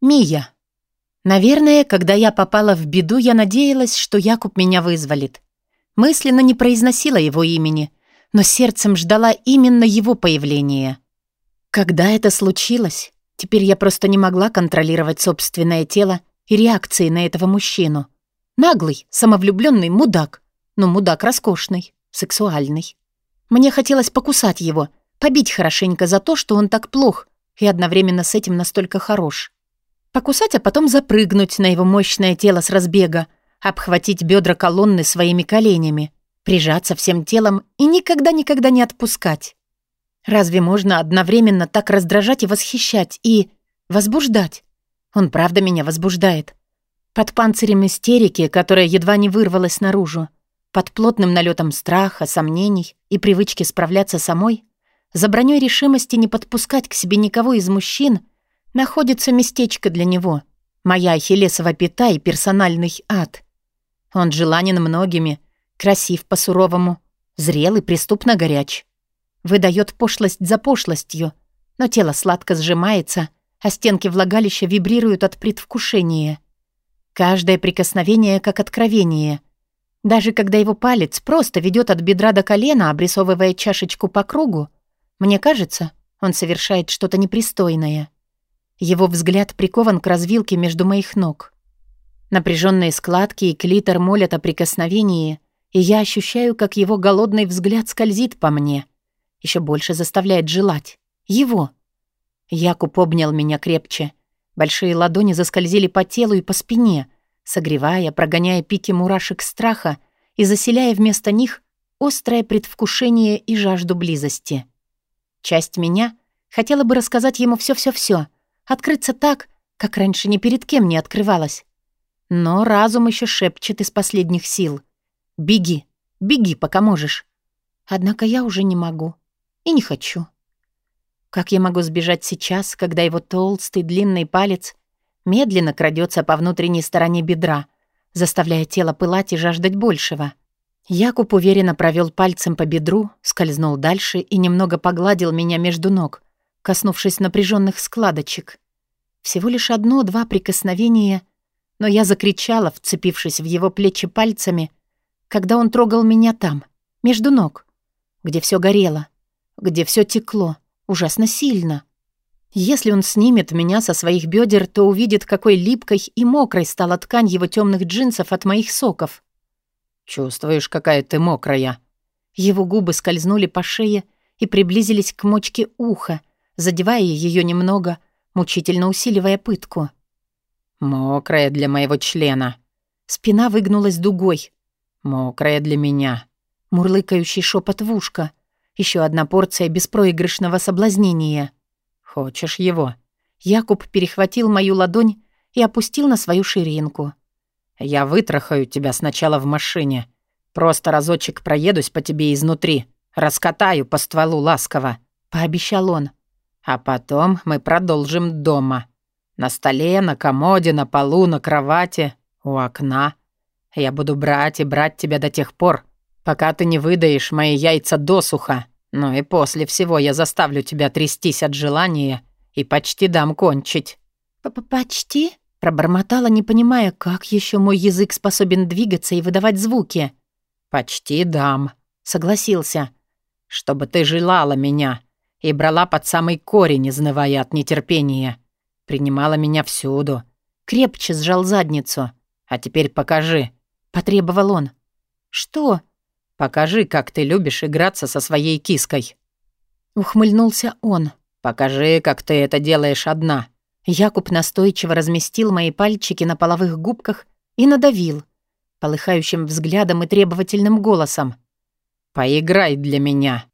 Мия. Наверное, когда я попала в беду, я надеялась, что Якуб меня вызволит. Мысленно не произносила его имени, но сердцем ждала именно его появления. Когда это случилось, теперь я просто не могла контролировать собственное тело и реакции на этого мужчину. Наглый, самовлюбленный мудак, но мудак роскошный, сексуальный. Мне хотелось покусать его, побить хорошенько за то, что он так плох и одновременно с этим настолько хорош. Покусать, а потом запрыгнуть на его мощное тело с разбега, обхватить бедра колонны своими коленями, прижаться всем телом и никогда-никогда не отпускать. Разве можно одновременно так раздражать и восхищать, и возбуждать? Он правда меня возбуждает. Под панцирем истерики, которая едва не вырвалась наружу, под плотным налетом страха, сомнений и привычки справляться самой, за броней решимости не подпускать к себе никого из мужчин — находится местечко для него. Моя ахиллесова пята и персональный ад. Он желанен многими, красив по-суровому, зрелый, преступно горяч. Выдает пошлость за пошлостью, но тело сладко сжимается, а стенки влагалища вибрируют от предвкушения. Каждое прикосновение как откровение. Даже когда его палец просто ведет от бедра до колена, обрисовывая чашечку по кругу, мне кажется, он совершает что-то непристойное. Его взгляд прикован к развилке между моих ног. Напряженные складки и клитор молят о прикосновении, и я ощущаю, как его голодный взгляд скользит по мне. Еще больше заставляет желать. Его. Якуб обнял меня крепче. Большие ладони заскользили по телу и по спине, согревая, прогоняя пики мурашек страха и заселяя вместо них острое предвкушение и жажду близости. Часть меня хотела бы рассказать ему все-все-все, Открыться так, как раньше ни перед кем не открывалась. Но разум еще шепчет из последних сил. «Беги, беги, пока можешь». Однако я уже не могу и не хочу. Как я могу сбежать сейчас, когда его толстый длинный палец медленно крадется по внутренней стороне бедра, заставляя тело пылать и жаждать большего? Якуб уверенно провел пальцем по бедру, скользнул дальше и немного погладил меня между ног, коснувшись напряженных складочек. Всего лишь одно-два прикосновения, но я закричала, вцепившись в его плечи пальцами, когда он трогал меня там, между ног, где все горело, где все текло, ужасно сильно. Если он снимет меня со своих бедер, то увидит, какой липкой и мокрой стала ткань его темных джинсов от моих соков. «Чувствуешь, какая ты мокрая?» Его губы скользнули по шее и приблизились к мочке уха, задевая ее немного, мучительно усиливая пытку. «Мокрая для моего члена». Спина выгнулась дугой. «Мокрая для меня». Мурлыкающий шепот в ушко. Еще одна порция беспроигрышного соблазнения. «Хочешь его?» Якуб перехватил мою ладонь и опустил на свою ширинку. «Я вытрахаю тебя сначала в машине. Просто разочек проедусь по тебе изнутри. Раскатаю по стволу ласково», — пообещал он. А потом мы продолжим дома. На столе, на комоде, на полу, на кровати, у окна. Я буду брать и брать тебя до тех пор, пока ты не выдаешь мои яйца досуха. Ну и после всего я заставлю тебя трястись от желания и почти дам кончить». П -п «Почти?» — пробормотала, не понимая, как еще мой язык способен двигаться и выдавать звуки. «Почти дам», — согласился. «Чтобы ты желала меня, и брала под самый корень, изнывая от нетерпения. Принимала меня всюду. Крепче сжал задницу. «А теперь покажи», — потребовал он. «Что?» «Покажи, как ты любишь играться со своей киской». Ухмыльнулся он. «Покажи, как ты это делаешь одна». Якуб настойчиво разместил мои пальчики на половых губках и надавил, полыхающим взглядом и требовательным голосом. «Поиграй для меня».